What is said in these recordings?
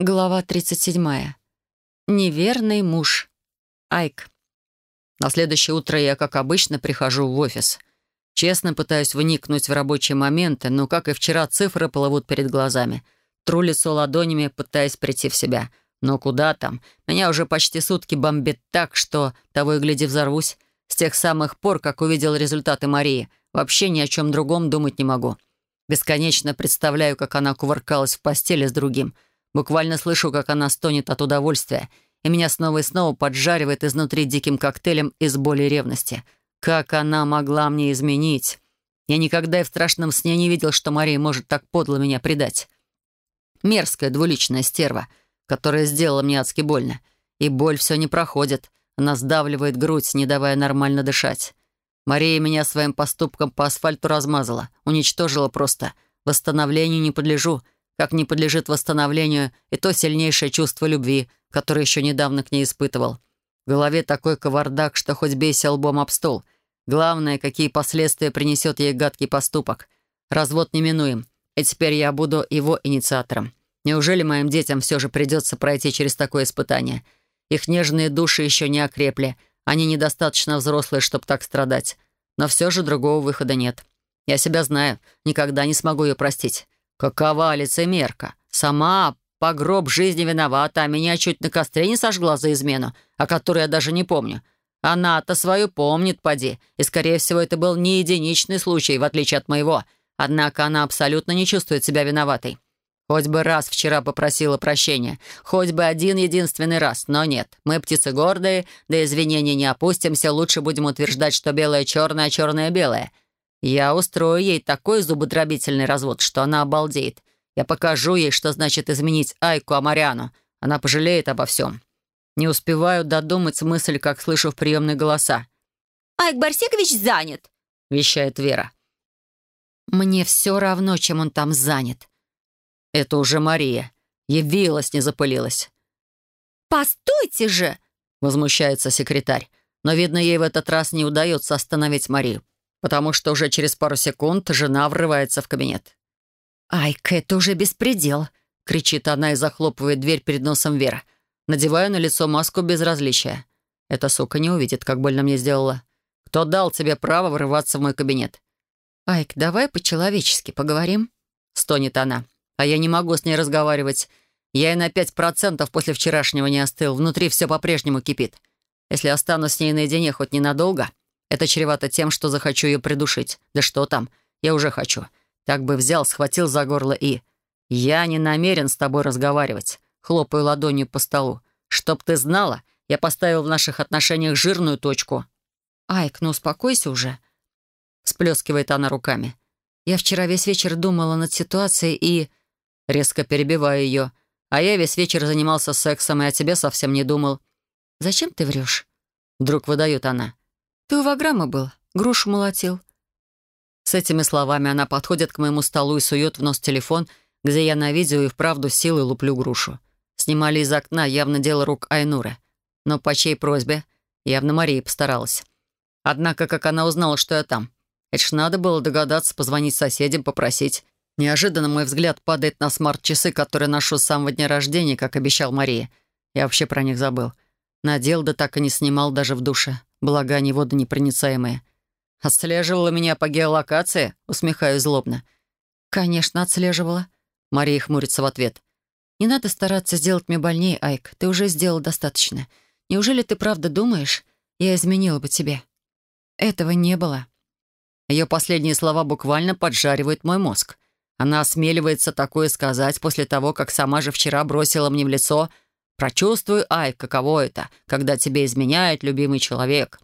Глава 37. Неверный муж. Айк. На следующее утро я, как обычно, прихожу в офис. Честно пытаюсь вникнуть в рабочие моменты, но, как и вчера, цифры плывут перед глазами. Тру лицо ладонями, пытаясь прийти в себя. Но куда там? Меня уже почти сутки бомбит так, что того и гляди взорвусь. С тех самых пор, как увидел результаты Марии, вообще ни о чем другом думать не могу. Бесконечно представляю, как она кувыркалась в постели с другим — Буквально слышу, как она стонет от удовольствия, и меня снова и снова поджаривает изнутри диким коктейлем из боли и ревности. Как она могла мне изменить? Я никогда и в страшном сне не видел, что Мария может так подло меня предать. Мерзкая двуличная стерва, которая сделала мне адски больно. И боль все не проходит. Она сдавливает грудь, не давая нормально дышать. Мария меня своим поступком по асфальту размазала, уничтожила просто. Восстановлению не подлежу — как не подлежит восстановлению и то сильнейшее чувство любви, которое еще недавно к ней испытывал. В голове такой кавардак, что хоть бейся лбом об стол. Главное, какие последствия принесет ей гадкий поступок. Развод неминуем, и теперь я буду его инициатором. Неужели моим детям все же придется пройти через такое испытание? Их нежные души еще не окрепли, они недостаточно взрослые, чтобы так страдать. Но все же другого выхода нет. Я себя знаю, никогда не смогу ее простить. Какова лицемерка? Сама по гроб жизни виновата, а меня чуть на костре не сожгла за измену, о которой я даже не помню. Она-то свою помнит, поди, и, скорее всего, это был не единичный случай, в отличие от моего. Однако она абсолютно не чувствует себя виноватой. Хоть бы раз вчера попросила прощения, хоть бы один единственный раз, но нет. Мы птицы гордые, до извинений не опустимся, лучше будем утверждать, что белое черное, а черное белое — я устрою ей такой зубодробительный развод, что она обалдеет. Я покажу ей, что значит изменить Айку Амариану. Она пожалеет обо всем. Не успеваю додумать мысль, как слышу в приемной голоса. «Айк Барсекович занят», — вещает Вера. «Мне все равно, чем он там занят». Это уже Мария. Явилась, не запылилась. «Постойте же!» — возмущается секретарь. Но, видно, ей в этот раз не удается остановить Марию потому что уже через пару секунд жена врывается в кабинет. «Айка, это уже беспредел!» — кричит она и захлопывает дверь перед носом Вера. Надеваю на лицо маску безразличия. Эта сука не увидит, как больно мне сделала. Кто дал тебе право врываться в мой кабинет? «Айк, давай по-человечески поговорим?» — стонет она. А я не могу с ней разговаривать. Я и на пять процентов после вчерашнего не остыл. Внутри все по-прежнему кипит. Если останусь с ней наедине хоть ненадолго, это чревато тем, что захочу ее придушить. Да что там, я уже хочу. Так бы взял, схватил за горло и... «Я не намерен с тобой разговаривать», — хлопаю ладонью по столу. «Чтоб ты знала, я поставил в наших отношениях жирную точку». «Айк, ну успокойся уже», — сплескивает она руками. «Я вчера весь вечер думала над ситуацией и...» Резко перебиваю ее. «А я весь вечер занимался сексом и о тебе совсем не думал». «Зачем ты врешь?» Вдруг выдает она. «Ты у Ваграма был, грушу молотил». С этими словами она подходит к моему столу и сует в нос телефон, где я на видео и вправду силой луплю грушу. Снимали из окна, явно дело рук Айнуры. Но по чьей просьбе? Явно Мария постаралась. Однако, как она узнала, что я там? Это ж надо было догадаться, позвонить соседям, попросить. Неожиданно мой взгляд падает на смарт-часы, которые ношу с самого дня рождения, как обещал Мария. Я вообще про них забыл. Надел, да так и не снимал даже в душе благо они водонепроницаемые. «Отслеживала меня по геолокации?» — усмехаюсь злобно. «Конечно, отслеживала». Мария хмурится в ответ. «Не надо стараться сделать мне больнее, Айк. Ты уже сделал достаточно. Неужели ты правда думаешь, я изменила бы тебе?» «Этого не было». Ее последние слова буквально поджаривают мой мозг. Она осмеливается такое сказать после того, как сама же вчера бросила мне в лицо Прочувствуй, ай, каково это, когда тебе изменяет любимый человек.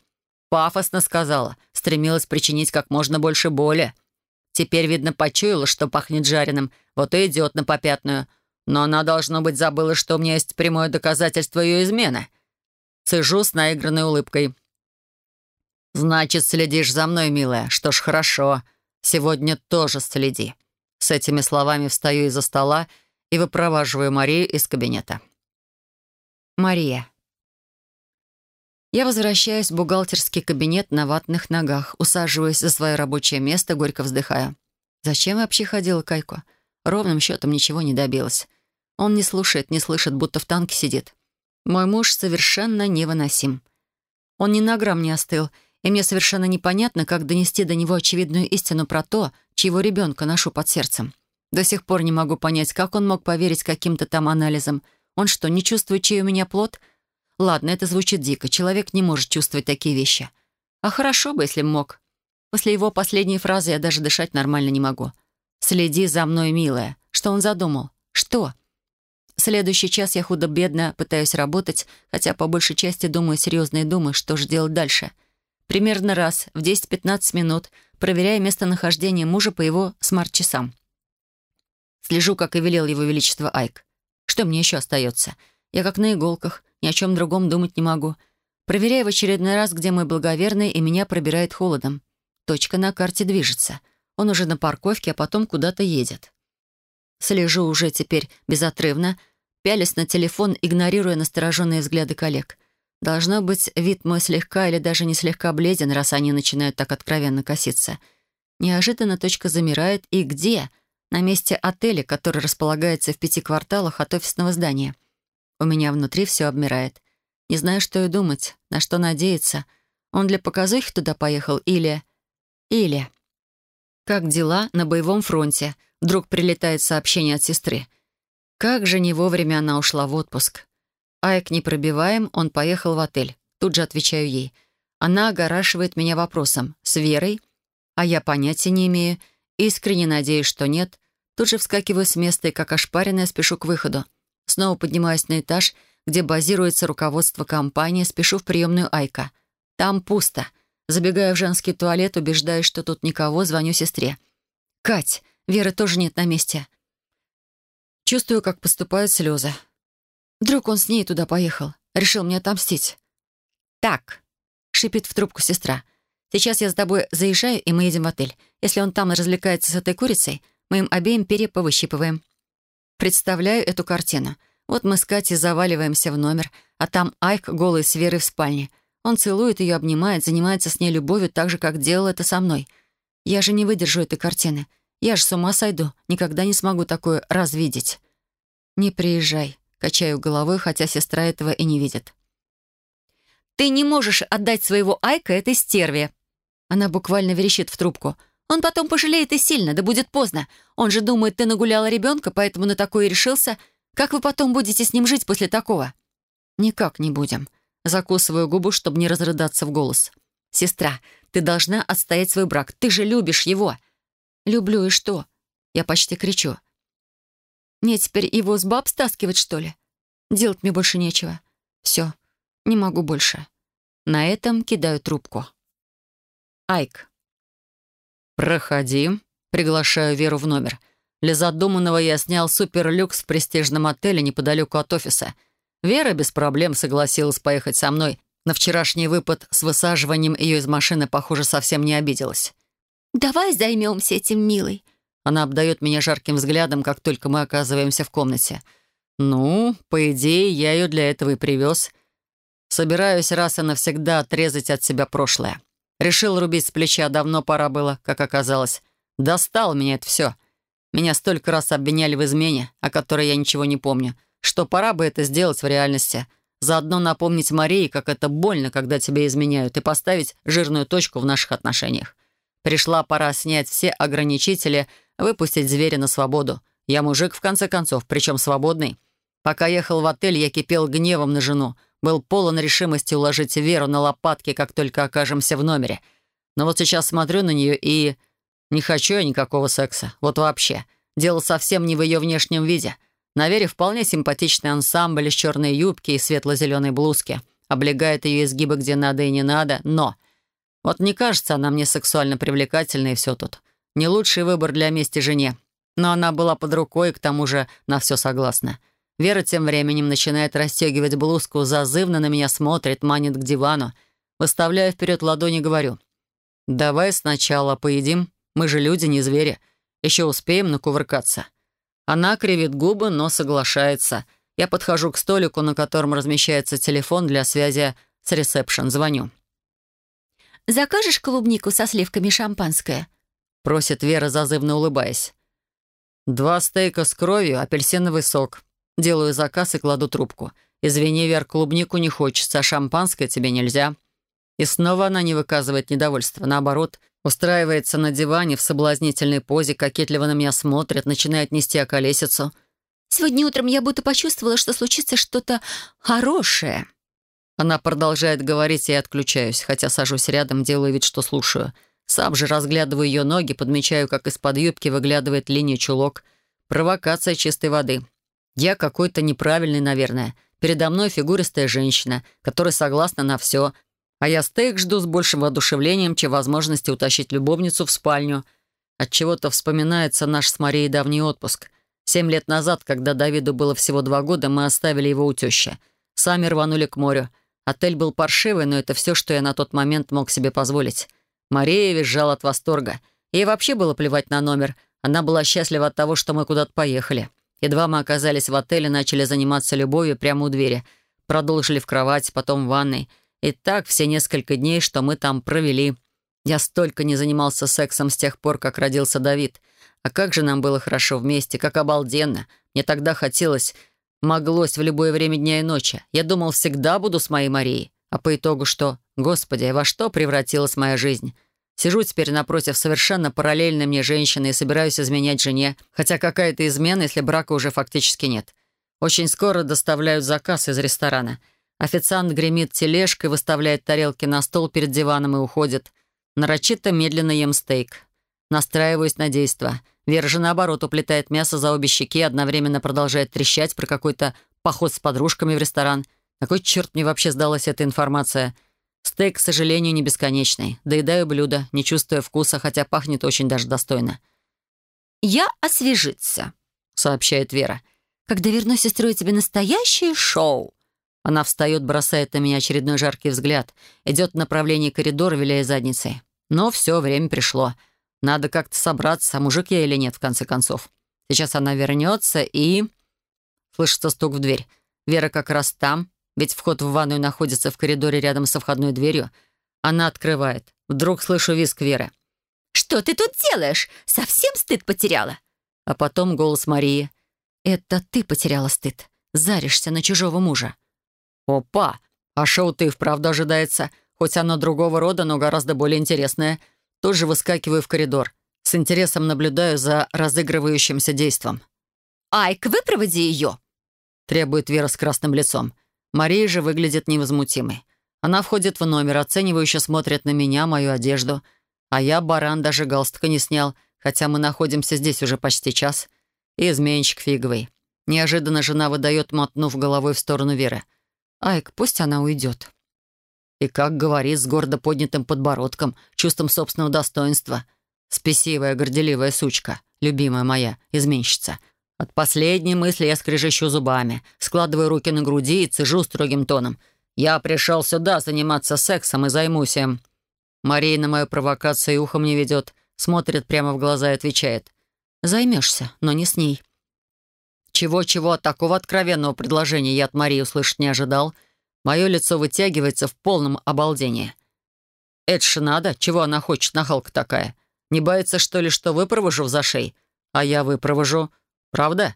Пафосно сказала, стремилась причинить как можно больше боли. Теперь, видно, почуяла, что пахнет жареным, вот и идет на попятную. Но она, должно быть, забыла, что у меня есть прямое доказательство ее измены. Цежу с наигранной улыбкой. «Значит, следишь за мной, милая. Что ж, хорошо. Сегодня тоже следи». С этими словами встаю из-за стола и выпроваживаю Марию из кабинета. Мария. Я возвращаюсь в бухгалтерский кабинет на ватных ногах, усаживаюсь за свое рабочее место, горько вздыхая. Зачем вообще ходила Кайко? Ровным счетом ничего не добилась. Он не слушает, не слышит, будто в танке сидит. Мой муж совершенно невыносим. Он ни на грамм не остыл, и мне совершенно непонятно, как донести до него очевидную истину про то, чьего ребенка ношу под сердцем. До сих пор не могу понять, как он мог поверить каким-то там анализам. Он что, не чувствует, чей у меня плод? Ладно, это звучит дико. Человек не может чувствовать такие вещи. А хорошо бы, если мог. После его последней фразы я даже дышать нормально не могу. «Следи за мной, милая». Что он задумал? Что? Следующий час я худо-бедно пытаюсь работать, хотя по большей части думаю серьезные думы, что же делать дальше. Примерно раз в 10-15 минут проверяя местонахождение мужа по его смарт-часам. Слежу, как и велел его величество Айк. Что мне еще остается? Я как на иголках, ни о чем другом думать не могу. Проверяю в очередной раз, где мой благоверный, и меня пробирает холодом. Точка на карте движется. Он уже на парковке, а потом куда-то едет. Слежу уже теперь безотрывно, пялись на телефон, игнорируя настороженные взгляды коллег. Должно быть, вид мой слегка или даже не слегка бледен, раз они начинают так откровенно коситься. Неожиданно точка замирает. И где? На месте отеля, который располагается в пяти кварталах от офисного здания. У меня внутри все обмирает. Не знаю, что и думать, на что надеяться. Он для показухи туда поехал или... Или... Как дела на боевом фронте? Вдруг прилетает сообщение от сестры. Как же не вовремя она ушла в отпуск. Айк не пробиваем, он поехал в отель. Тут же отвечаю ей. Она огорашивает меня вопросом. С Верой? А я понятия не имею. Искренне надеюсь, что нет. Тут же вскакиваю с места и, как ошпаренная, спешу к выходу. Снова поднимаюсь на этаж, где базируется руководство компании, спешу в приемную Айка. Там пусто. Забегаю в женский туалет, убеждаюсь, что тут никого, звоню сестре. «Кать, Веры тоже нет на месте». Чувствую, как поступают слезы. Вдруг он с ней туда поехал. Решил мне отомстить. «Так», — шипит в трубку сестра. «Сейчас я с тобой заезжаю, и мы едем в отель. Если он там развлекается с этой курицей, мы им обеим переповыщипываем». Представляю эту картину. Вот мы с Катей заваливаемся в номер, а там Айк голый с Верой в спальне — он целует ее, обнимает, занимается с ней любовью так же, как делал это со мной. Я же не выдержу этой картины. Я же с ума сойду. Никогда не смогу такое развидеть. «Не приезжай», — качаю головой, хотя сестра этого и не видит. «Ты не можешь отдать своего Айка этой стерве!» Она буквально верещит в трубку. «Он потом пожалеет и сильно, да будет поздно. Он же думает, ты нагуляла ребенка, поэтому на такое и решился. Как вы потом будете с ним жить после такого?» «Никак не будем. Закусываю губу, чтобы не разрыдаться в голос. «Сестра, ты должна отстоять свой брак. Ты же любишь его!» «Люблю и что?» Я почти кричу. «Мне теперь его с баб стаскивать, что ли? Делать мне больше нечего. Все, не могу больше». На этом кидаю трубку. Айк. «Проходи», — приглашаю Веру в номер. Для задуманного я снял суперлюкс в престижном отеле неподалеку от офиса — Вера без проблем согласилась поехать со мной. На вчерашний выпад с высаживанием ее из машины, похоже, совсем не обиделась. «Давай займемся этим, милый». Она обдает меня жарким взглядом, как только мы оказываемся в комнате. «Ну, по идее, я ее для этого и привез. Собираюсь раз и навсегда отрезать от себя прошлое. Решил рубить с плеча, давно пора было, как оказалось. Достал меня это все. Меня столько раз обвиняли в измене, о которой я ничего не помню что пора бы это сделать в реальности. Заодно напомнить Марии, как это больно, когда тебя изменяют, и поставить жирную точку в наших отношениях. Пришла пора снять все ограничители, выпустить зверя на свободу. Я мужик, в конце концов, причем свободный. Пока ехал в отель, я кипел гневом на жену. Был полон решимости уложить Веру на лопатки, как только окажемся в номере. Но вот сейчас смотрю на нее и... Не хочу я никакого секса. Вот вообще. Дело совсем не в ее внешнем виде. На Вере вполне симпатичный ансамбль из черной юбки и светло-зеленой блузки. Облегает ее изгибы где надо и не надо, но... Вот не кажется она мне сексуально привлекательной, и все тут. Не лучший выбор для мести жене. Но она была под рукой и к тому же на все согласна. Вера тем временем начинает расстегивать блузку, зазывно на меня смотрит, манит к дивану. Выставляю вперед ладони, говорю. «Давай сначала поедим. Мы же люди, не звери. Еще успеем накувыркаться». Она кривит губы, но соглашается. Я подхожу к столику, на котором размещается телефон для связи с ресепшн. Звоню. «Закажешь клубнику со сливками шампанское?» Просит Вера, зазывно улыбаясь. «Два стейка с кровью, апельсиновый сок». Делаю заказ и кладу трубку. «Извини, Вер, клубнику не хочется, а шампанское тебе нельзя». И снова она не выказывает недовольства. Наоборот, устраивается на диване в соблазнительной позе, кокетливо на меня смотрит, начинает нести околесицу. «Сегодня утром я будто почувствовала, что случится что-то хорошее». Она продолжает говорить, и я отключаюсь, хотя сажусь рядом, делаю вид, что слушаю. Сам же разглядываю ее ноги, подмечаю, как из-под юбки выглядывает линия чулок. Провокация чистой воды. Я какой-то неправильный, наверное. Передо мной фигуристая женщина, которая согласна на все. А я стейк жду с большим воодушевлением, чем возможности утащить любовницу в спальню. От чего то вспоминается наш с Марией давний отпуск. Семь лет назад, когда Давиду было всего два года, мы оставили его у тещи. Сами рванули к морю — Отель был паршивый, но это все, что я на тот момент мог себе позволить. Мария визжала от восторга. Ей вообще было плевать на номер. Она была счастлива от того, что мы куда-то поехали. Едва мы оказались в отеле, начали заниматься любовью прямо у двери. Продолжили в кровати, потом в ванной. И так все несколько дней, что мы там провели. Я столько не занимался сексом с тех пор, как родился Давид. А как же нам было хорошо вместе, как обалденно. Мне тогда хотелось Моглось в любое время дня и ночи. Я думал, всегда буду с моей Марией. А по итогу что? Господи, во что превратилась моя жизнь? Сижу теперь напротив совершенно параллельной мне женщины и собираюсь изменять жене, хотя какая-то измена, если брака уже фактически нет. Очень скоро доставляют заказ из ресторана. Официант гремит тележкой, выставляет тарелки на стол перед диваном и уходит. Нарочито медленно ем стейк. Настраиваюсь на действо — Вера же, наоборот, уплетает мясо за обе щеки одновременно продолжает трещать про какой-то поход с подружками в ресторан. На кой черт мне вообще сдалась эта информация? Стейк, к сожалению, не бесконечный. Доедаю блюдо, не чувствуя вкуса, хотя пахнет очень даже достойно. «Я освежиться», — сообщает Вера. «Когда вернусь, устрою тебе настоящее шоу». Она встает, бросает на меня очередной жаркий взгляд, идет в направлении коридора, виляя задницей. Но все, время пришло. Надо как-то собраться, мужик я или нет, в конце концов. Сейчас она вернется и... Слышится стук в дверь. Вера как раз там, ведь вход в ванную находится в коридоре рядом со входной дверью. Она открывает. Вдруг слышу визг Веры. «Что ты тут делаешь? Совсем стыд потеряла?» А потом голос Марии. «Это ты потеряла стыд. Заришься на чужого мужа». «Опа! А шоу ты вправду ожидается. Хоть оно другого рода, но гораздо более интересное. Тут же выскакиваю в коридор. С интересом наблюдаю за разыгрывающимся действом. «Айк, выпроводи ее!» Требует Вера с красным лицом. Мария же выглядит невозмутимой. Она входит в номер, оценивающе смотрит на меня, мою одежду. А я, баран, даже галстука не снял, хотя мы находимся здесь уже почти час. И изменщик фиговый. Неожиданно жена выдает, мотнув головой в сторону Веры. «Айк, пусть она уйдет». И, как говорит, с гордо поднятым подбородком, чувством собственного достоинства. Спесивая, горделивая сучка, любимая моя, изменщица. От последней мысли я скрежещу зубами, складываю руки на груди и цежу строгим тоном. «Я пришел сюда заниматься сексом и займусь им». Мария на мою провокацию ухом не ведет, смотрит прямо в глаза и отвечает. «Займешься, но не с ней». Чего-чего, такого откровенного предложения я от Марии услышать не ожидал — Мое лицо вытягивается в полном обалдении. Это ж надо, чего она хочет, нахалка такая. Не боится, что ли, что выпровожу в зашей? А я выпровожу. Правда?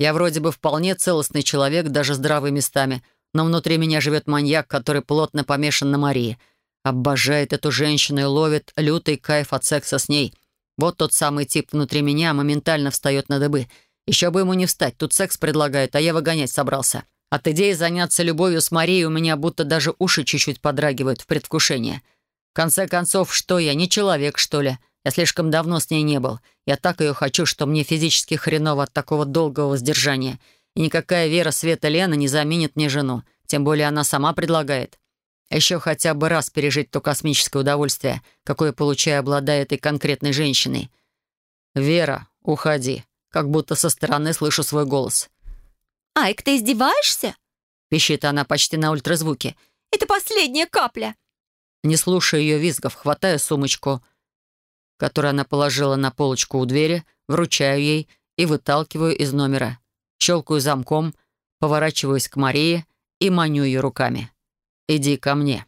Я вроде бы вполне целостный человек, даже здравый местами, но внутри меня живет маньяк, который плотно помешан на Марии. Обожает эту женщину и ловит лютый кайф от секса с ней. Вот тот самый тип внутри меня моментально встает на дыбы. Еще бы ему не встать, тут секс предлагают, а я выгонять собрался. От идеи заняться любовью с Марией у меня будто даже уши чуть-чуть подрагивают в предвкушении. В конце концов, что я, не человек, что ли? Я слишком давно с ней не был. Я так ее хочу, что мне физически хреново от такого долгого воздержания. И никакая вера Света Лена не заменит мне жену. Тем более она сама предлагает. Еще хотя бы раз пережить то космическое удовольствие, какое получаю, обладая этой конкретной женщиной. «Вера, уходи». Как будто со стороны слышу свой голос. «Айк, ты издеваешься?» — пищит она почти на ультразвуке. «Это последняя капля!» Не слушая ее визгов, хватаю сумочку, которую она положила на полочку у двери, вручаю ей и выталкиваю из номера. Щелкаю замком, поворачиваюсь к Марии и маню ее руками. «Иди ко мне».